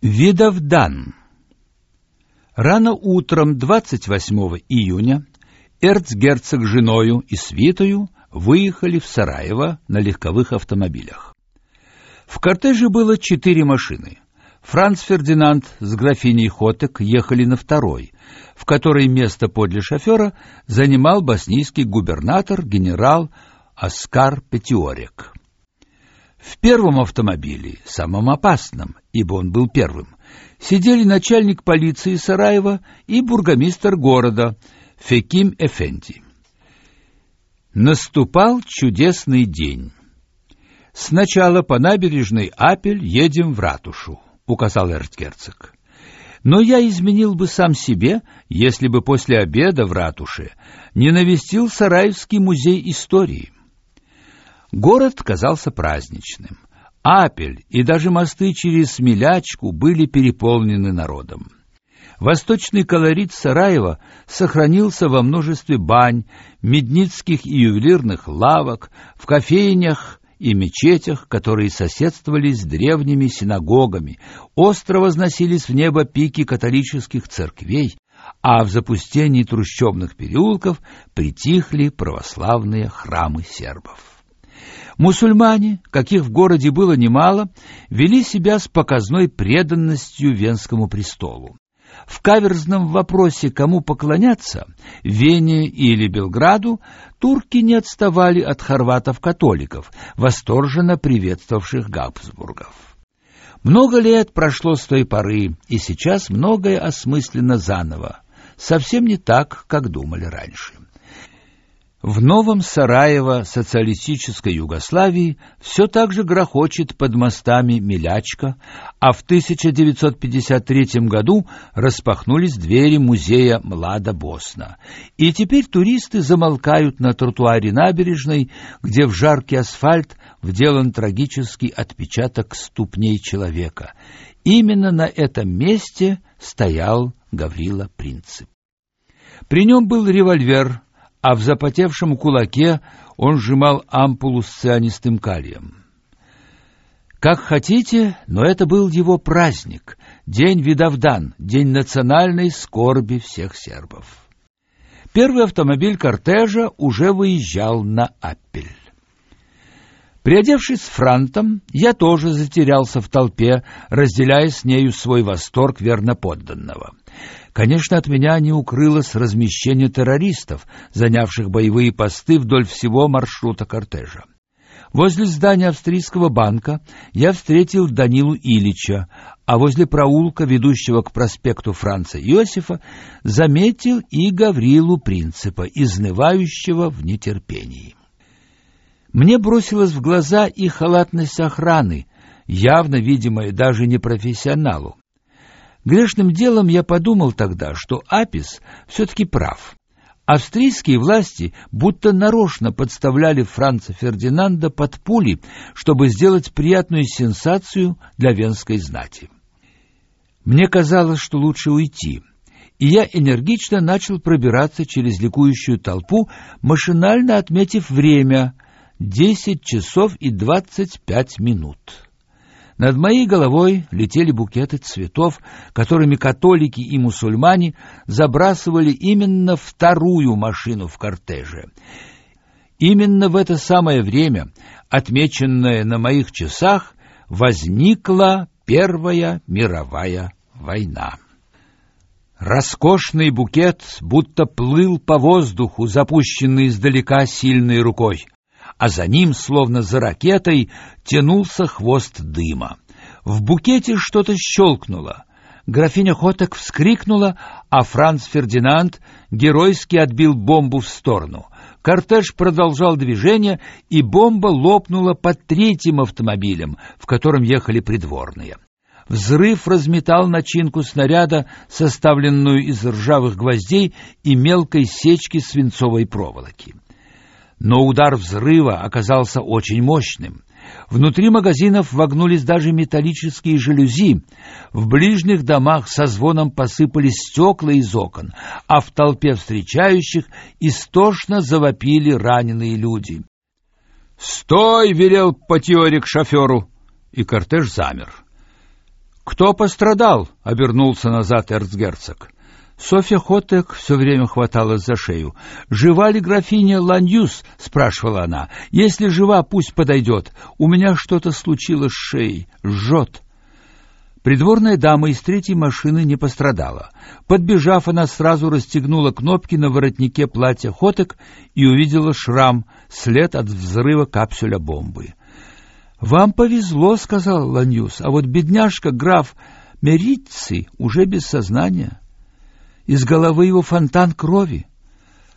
Видовдан. Рано утром 28 июня эрцгерцог с женою и свитою выехали в Сараево на легковых автомобилях. В кортеже было четыре машины. Франц Фердинанд с графиней Хотек ехали на второй, в которой место подле шофера занимал боснийский губернатор генерал Оскар Петиорек. В первом автомобиле, самом опасном, ибо он был первым, сидели начальник полиции Сараева и бургомистр города Феким Эфенди. Наступал чудесный день. Сначала по набережной Апель едем в ратушу, указал эрцгерцог. Но я изменил бы сам себе, если бы после обеда в ратуше не навестил Сараевский музей истории. Город казался праздничным. Апель и даже мосты через Смелячку были переполнены народом. Восточный колорит Сараева сохранился во множестве бань, медницких и ювелирных лавок, в кофейнях и мечетях, которые соседствовали с древними синагогами, остро возносились в небо пики католических церквей, а в запустении трущобных переулков притихли православные храмы сербов. Мусульмане, каких в городе было немало, вели себя с показной преданностью Венскому престолу. В каверзном вопросе, кому поклоняться, Вене или Белграду, турки не отставали от хорватов-католиков, восторженно приветствовавших Габсбургов. Много лет прошло с той поры, и сейчас многое осмысленно заново, совсем не так, как думали раньше. В новом Сараево социалистической Югославии все так же грохочет под мостами Милячка, а в 1953 году распахнулись двери музея Млада Босна. И теперь туристы замолкают на тротуаре набережной, где в жаркий асфальт вделан трагический отпечаток ступней человека. Именно на этом месте стоял Гаврила Принцип. При нем был револьвер а в запотевшем кулаке он сжимал ампулу с цианистым калием. Как хотите, но это был его праздник, день Видовдан, день национальной скорби всех сербов. Первый автомобиль кортежа уже выезжал на Аппель. Приодевшись франтом, я тоже затерялся в толпе, разделяя с нею свой восторг верноподданного. Конечно, от меня не укрылось размещение террористов, занявших боевые посты вдоль всего маршрута кортежа. Возле здания австрийского банка я встретил Данилу Ильича, а возле проулка, ведущего к проспекту Франца Иосифа, заметил и Гаврилу Принципа, изнывающего в нетерпении. Мне бросилась в глаза и халатность охраны, явно видимая даже не профессионалу. Грешным делом я подумал тогда, что Апис все-таки прав. Австрийские власти будто нарочно подставляли Франца Фердинанда под пули, чтобы сделать приятную сенсацию для венской знати. Мне казалось, что лучше уйти, и я энергично начал пробираться через ликующую толпу, машинально отметив время — десять часов и двадцать пять минут. Над моей головой летели букеты цветов, которыми католики и мусульмане забрасывали именно вторую машину в кортеже. Именно в это самое время, отмеченное на моих часах, возникла Первая мировая война. Роскошный букет будто плыл по воздуху, запущенный издалека сильной рукой а за ним, словно за ракетой, тянулся хвост дыма. В букете что-то щелкнуло. Графиня Хотек вскрикнула, а Франц Фердинанд геройски отбил бомбу в сторону. Кортеж продолжал движение, и бомба лопнула под третьим автомобилем, в котором ехали придворные. Взрыв разметал начинку снаряда, составленную из ржавых гвоздей и мелкой сечки свинцовой проволоки но удар взрыва оказался очень мощным. Внутри магазинов вогнулись даже металлические жалюзи. В ближних домах со звоном посыпались стекла из окон, а в толпе встречающих истошно завопили раненые люди. «Стой!» — велел Потиорик шоферу, и кортеж замер. «Кто пострадал?» — обернулся назад эрцгерцог. Софья Хотек все время хваталась за шею. «Жива ли графиня Ланьюс?» — спрашивала она. «Если жива, пусть подойдет. У меня что-то случилось с шеей. Жжет». Придворная дама из третьей машины не пострадала. Подбежав, она сразу расстегнула кнопки на воротнике платья Хотек и увидела шрам, след от взрыва капсуля бомбы. «Вам повезло», — сказал Ланьюс, — «а вот бедняжка граф Мерицци уже без сознания». Из головы его фонтан крови.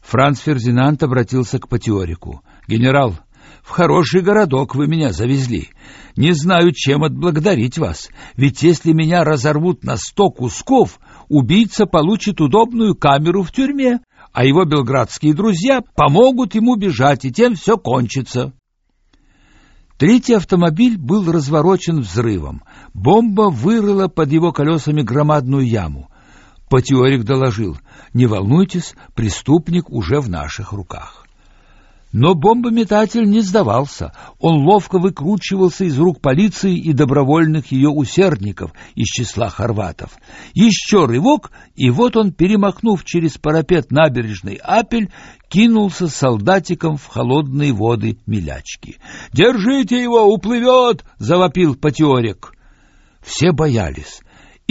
Франц Фердинанд обратился к Патиорику. «Генерал, в хороший городок вы меня завезли. Не знаю, чем отблагодарить вас, ведь если меня разорвут на сто кусков, убийца получит удобную камеру в тюрьме, а его белградские друзья помогут ему бежать, и тем все кончится». Третий автомобиль был разворочен взрывом. Бомба вырыла под его колесами громадную яму. Патиорик доложил, не волнуйтесь, преступник уже в наших руках. Но бомбометатель не сдавался. Он ловко выкручивался из рук полиции и добровольных ее усердников из числа хорватов. Еще рывок, и вот он, перемахнув через парапет набережной Апель, кинулся солдатиком в холодные воды Милячки. «Держите его, уплывет!» — завопил Патиорик. Все боялись.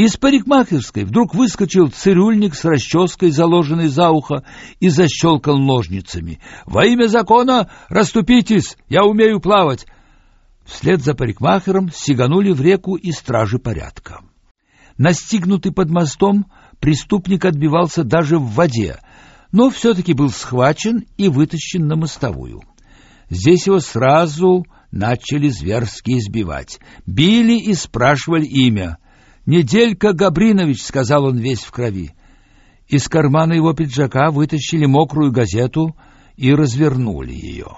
Из парикмахерской вдруг выскочил цирюльник с расческой, заложенной за ухо, и защелкал ножницами. «Во имя закона расступитесь! Я умею плавать!» Вслед за парикмахером сиганули в реку и стражи порядка. Настигнутый под мостом, преступник отбивался даже в воде, но все-таки был схвачен и вытащен на мостовую. Здесь его сразу начали зверски избивать. Били и спрашивали имя. «Неделька Габринович», — сказал он весь в крови. Из кармана его пиджака вытащили мокрую газету и развернули ее.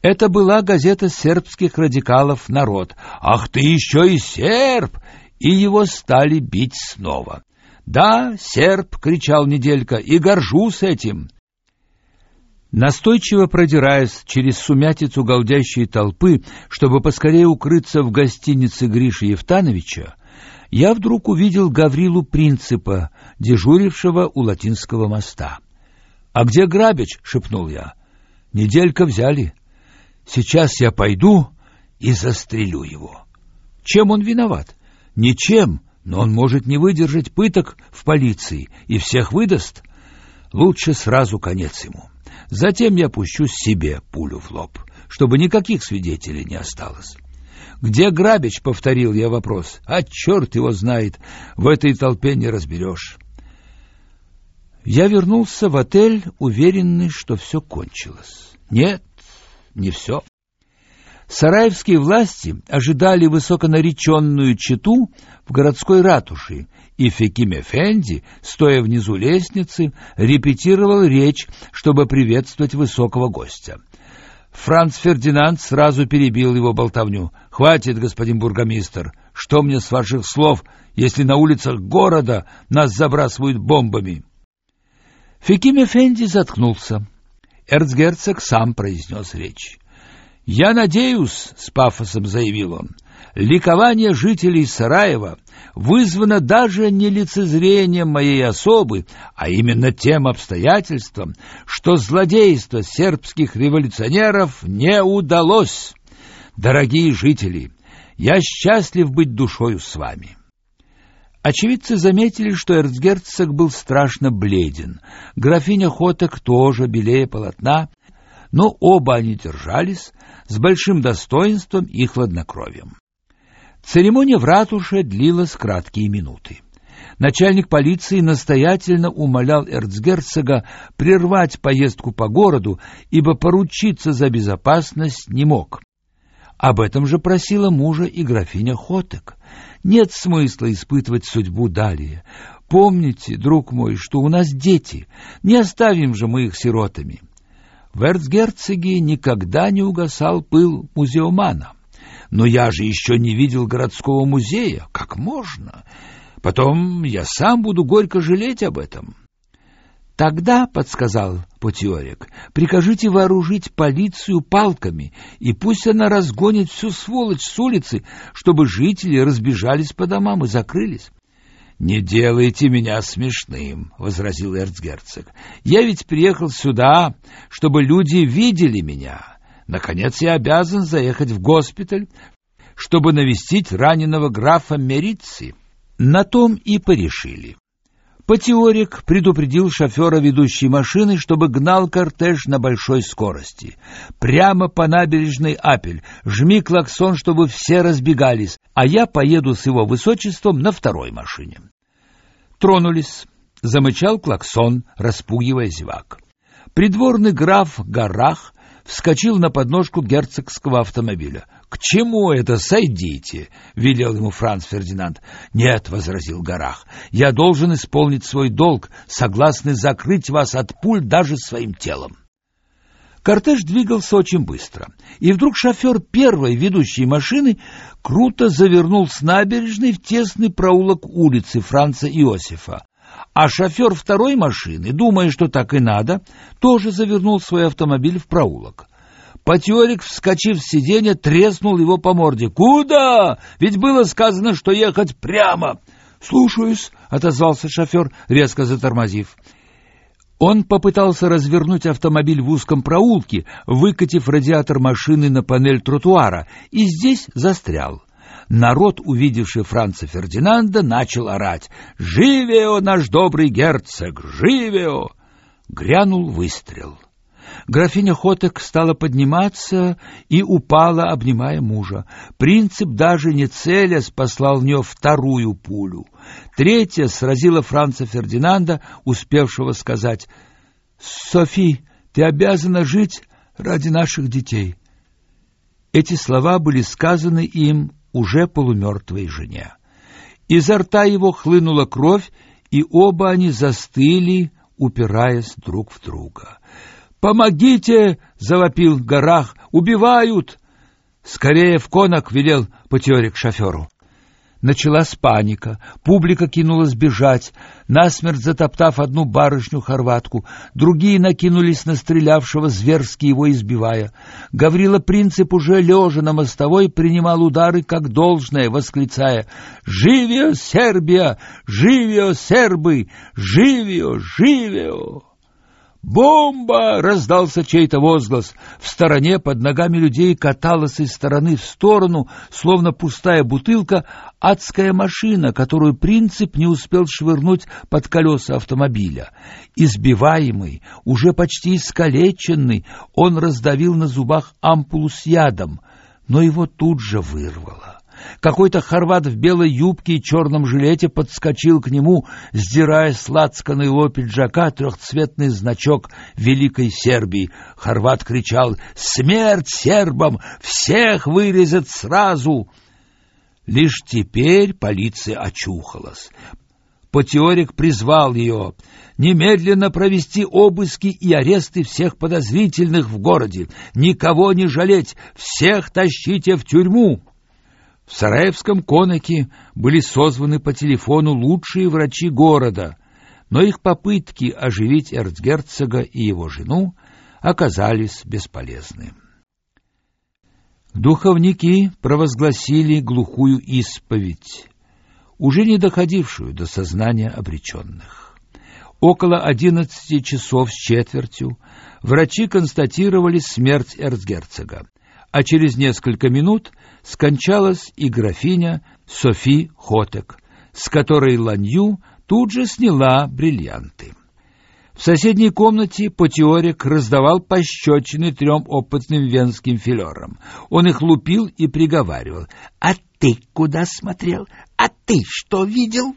Это была газета сербских радикалов «Народ». «Ах ты еще и серб!» И его стали бить снова. «Да, серб!» — кричал Неделька, — «и горжусь этим!» Настойчиво продираясь через сумятицу голдящей толпы, чтобы поскорее укрыться в гостинице Гриши Евтановича, я вдруг увидел Гаврилу Принципа, дежурившего у Латинского моста. «А где Грабич?» — шепнул я. «Неделька взяли. Сейчас я пойду и застрелю его». Чем он виноват? Ничем, но он может не выдержать пыток в полиции и всех выдаст. Лучше сразу конец ему. Затем я пущу себе пулю в лоб, чтобы никаких свидетелей не осталось. «Где Грабич?» — повторил я вопрос. «А черт его знает, в этой толпе не разберешь». Я вернулся в отель, уверенный, что все кончилось. Нет, не все. Сараевские власти ожидали высоконареченную читу в городской ратуше, и Феким Эфенди, стоя внизу лестницы, репетировал речь, чтобы приветствовать высокого гостя. Франц Фердинанд сразу перебил его болтовню. «Хватит, господин бургомистр, что мне с ваших слов, если на улицах города нас забрасывают бомбами?» Феким Эфенди заткнулся. Эрцгерцог сам произнес речь. «Я надеюсь», — с пафосом заявил он, — «ликование жителей Сараева вызвано даже не лицезрением моей особы, а именно тем обстоятельством, что злодейство сербских революционеров не удалось. Дорогие жители, я счастлив быть душою с вами». Очевидцы заметили, что эрцгерцог был страшно бледен. Графиня Хотек тоже белее полотна, но оба они держались с большим достоинством и хладнокровием. Церемония в ратуше длилась краткие минуты. Начальник полиции настоятельно умолял эрцгерцога прервать поездку по городу, ибо поручиться за безопасность не мог. Об этом же просила мужа и графиня Хотек. Нет смысла испытывать судьбу далее. Помните, друг мой, что у нас дети, не оставим же мы их сиротами. В эрцгерцоге никогда не угасал пыл музеумана. Но я же еще не видел городского музея. Как можно? Потом я сам буду горько жалеть об этом. Тогда, — подсказал Потиорик, — прикажите вооружить полицию палками, и пусть она разгонит всю сволочь с улицы, чтобы жители разбежались по домам и закрылись. — Не делайте меня смешным, — возразил эрцгерцог. — Я ведь приехал сюда, чтобы люди видели меня. Наконец я обязан заехать в госпиталь, чтобы навестить раненого графа Мерици. На том и порешили. Потеорик предупредил шофера ведущей машины, чтобы гнал кортеж на большой скорости. Прямо по набережной Апель. Жми клаксон, чтобы все разбегались, а я поеду с его высочеством на второй машине. Тронулись. Замычал клаксон, распугивая зевак. Придворный граф Гарах вскочил на подножку герцогского автомобиля. «К чему это? Сойдите!» — велел ему Франц Фердинанд. «Нет», — возразил Горах, — «я должен исполнить свой долг, согласный закрыть вас от пуль даже своим телом». Кортеж двигался очень быстро, и вдруг шофер первой ведущей машины круто завернул с набережной в тесный проулок улицы Франца Иосифа, а шофер второй машины, думая, что так и надо, тоже завернул свой автомобиль в проулок. Потёрик, вскочив с сиденья, треснул его по морде. «Куда? Ведь было сказано, что ехать прямо!» «Слушаюсь», — отозвался шофер, резко затормозив. Он попытался развернуть автомобиль в узком проулке, выкатив радиатор машины на панель тротуара, и здесь застрял. Народ, увидевший Франца Фердинанда, начал орать «Живео, наш добрый герцог! Живео!» Грянул выстрел. Графиня Хотек стала подниматься и упала, обнимая мужа. Принцип даже не целясь послал в нее вторую пулю. Третья сразила Франца Фердинанда, успевшего сказать «Софи, ты обязана жить ради наших детей». Эти слова были сказаны им уже полумертвой жене. Изо рта его хлынула кровь, и оба они застыли, упираясь друг в друга. «Помогите!» — завопил в горах. «Убивают!» «Скорее в конок!» — велел Патерик шоферу. Началась паника, публика кинулась бежать, насмерть затоптав одну барышню-хорватку, другие накинулись на стрелявшего, зверски его избивая. Гаврила Принцип уже лежа на мостовой принимал удары как должное, восклицая «Живио, Сербия! Живио, сербы! Живио, живио!» «Бомба!» — раздался чей-то возглас. В стороне под ногами людей каталась из стороны в сторону, словно пустая бутылка, адская машина, которую принцип не успел швырнуть под колеса автомобиля. Избиваемый, уже почти искалеченный, он раздавил на зубах ампулу с ядом, но его тут же вырвало. Какой-то хорват в белой юбке и черном жилете подскочил к нему, сдирая с лацканой его пиджака трехцветный значок Великой Сербии. Хорват кричал «Смерть сербам! Всех вырезать сразу!» Лишь теперь полиция очухалась. Потеорик призвал ее немедленно провести обыски и аресты всех подозрительных в городе, никого не жалеть, всех тащите в тюрьму. В Сараевском конаке были созваны по телефону лучшие врачи города, но их попытки оживить эрцгерцога и его жену оказались бесполезны. Духовники провозгласили глухую исповедь, уже не доходившую до сознания обреченных. Около одиннадцати часов с четвертью врачи констатировали смерть эрцгерцога а через несколько минут скончалась и графиня Софи Хотек, с которой Ланью тут же сняла бриллианты. В соседней комнате Потеорик раздавал пощечины трем опытным венским филерам. Он их лупил и приговаривал. «А ты куда смотрел? А ты что видел?»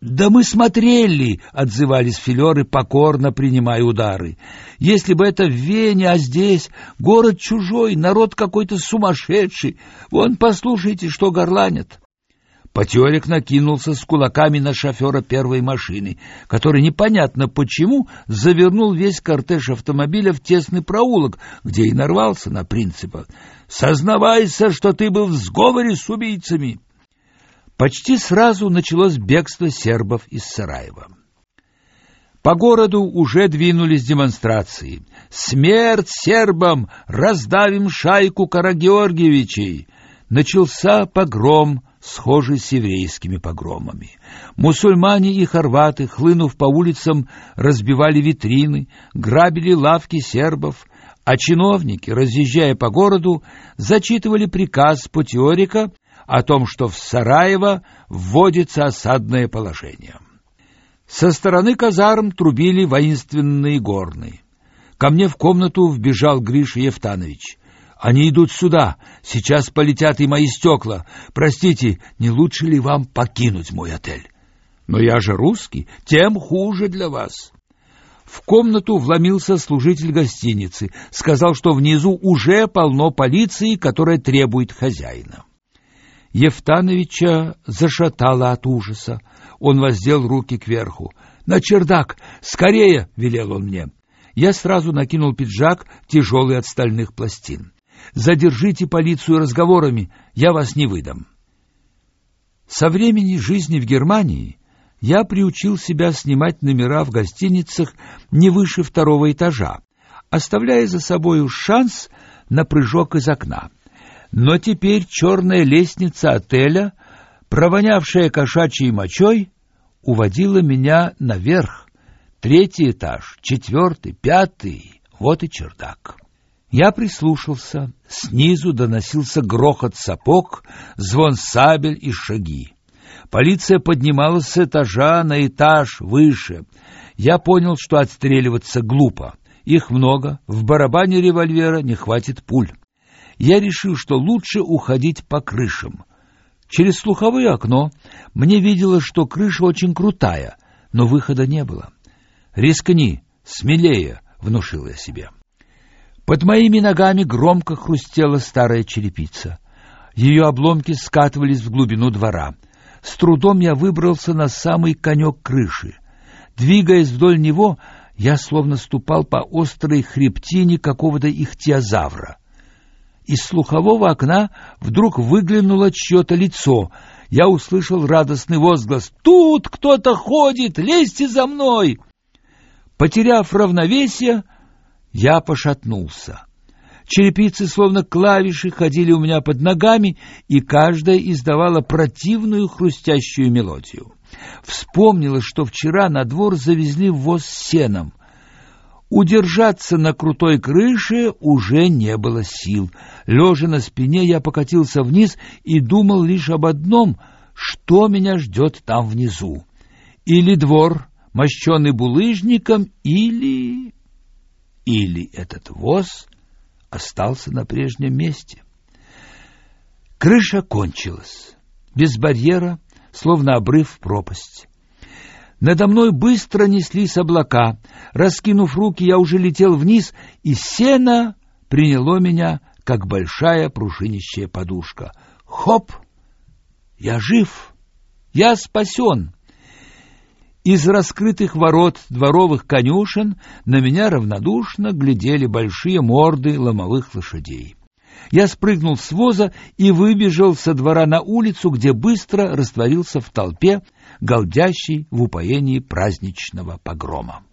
«Да мы смотрели!» — отзывались филеры, покорно принимая удары. «Если бы это в Вене, а здесь город чужой, народ какой-то сумасшедший. Вон, послушайте, что горланят». Потёлик накинулся с кулаками на шофера первой машины, который непонятно почему завернул весь кортеж автомобиля в тесный проулок, где и нарвался на принципа. «Сознавайся, что ты был в сговоре с убийцами!» Почти сразу началось бегство сербов из Сараева. По городу уже двинулись демонстрации. «Смерть сербам! Раздавим шайку Карагеоргиевичей!» Начался погром, схожий с еврейскими погромами. Мусульмане и хорваты, хлынув по улицам, разбивали витрины, грабили лавки сербов, а чиновники, разъезжая по городу, зачитывали приказ Путиорика о том, что в Сараево вводится осадное положение. Со стороны казарм трубили воинственные горны. Ко мне в комнату вбежал Гриша Евтанович. Они идут сюда. Сейчас полетят и мои стекла. Простите, не лучше ли вам покинуть мой отель? Но я же русский, тем хуже для вас. В комнату вломился служитель гостиницы, сказал, что внизу уже полно полиции, которая требует хозяина. Евтановича зашатало от ужаса. Он воздел руки кверху. «На чердак! Скорее!» — велел он мне. Я сразу накинул пиджак, тяжелый от стальных пластин. «Задержите полицию разговорами, я вас не выдам». Со времени жизни в Германии я приучил себя снимать номера в гостиницах не выше второго этажа, оставляя за собою шанс на прыжок из окна. Но теперь черная лестница отеля — провонявшая кошачьей мочой, уводила меня наверх. Третий этаж, четвертый, пятый, вот и чердак. Я прислушался. Снизу доносился грохот сапог, звон сабель и шаги. Полиция поднималась с этажа на этаж выше. Я понял, что отстреливаться глупо. Их много, в барабане револьвера не хватит пуль. Я решил, что лучше уходить по крышам. Через слуховое окно мне виделось, что крыша очень крутая, но выхода не было. «Рискни, смелее!» — внушил я себе. Под моими ногами громко хрустела старая черепица. Ее обломки скатывались в глубину двора. С трудом я выбрался на самый конек крыши. Двигаясь вдоль него, я словно ступал по острой хребтине какого-то ихтиозавра. Из слухового окна вдруг выглянуло чье-то лицо. Я услышал радостный возглас «Тут кто-то ходит! Лезьте за мной!» Потеряв равновесие, я пошатнулся. Черепицы, словно клавиши, ходили у меня под ногами, и каждая издавала противную хрустящую мелодию. Вспомнилось, что вчера на двор завезли воз с сеном. Удержаться на крутой крыше уже не было сил. Лежа на спине, я покатился вниз и думал лишь об одном — что меня ждет там внизу. Или двор, мощенный булыжником, или... Или этот воз остался на прежнем месте. Крыша кончилась. Без барьера, словно обрыв в пропасть. Надо мной быстро неслись облака. Раскинув руки, я уже летел вниз, и сено приняло меня, как большая пружинищая подушка. Хоп! Я жив! Я спасен! Из раскрытых ворот дворовых конюшен на меня равнодушно глядели большие морды ломовых лошадей. Я спрыгнул с воза и выбежал со двора на улицу, где быстро растворился в толпе, галдящей в упоении праздничного погрома.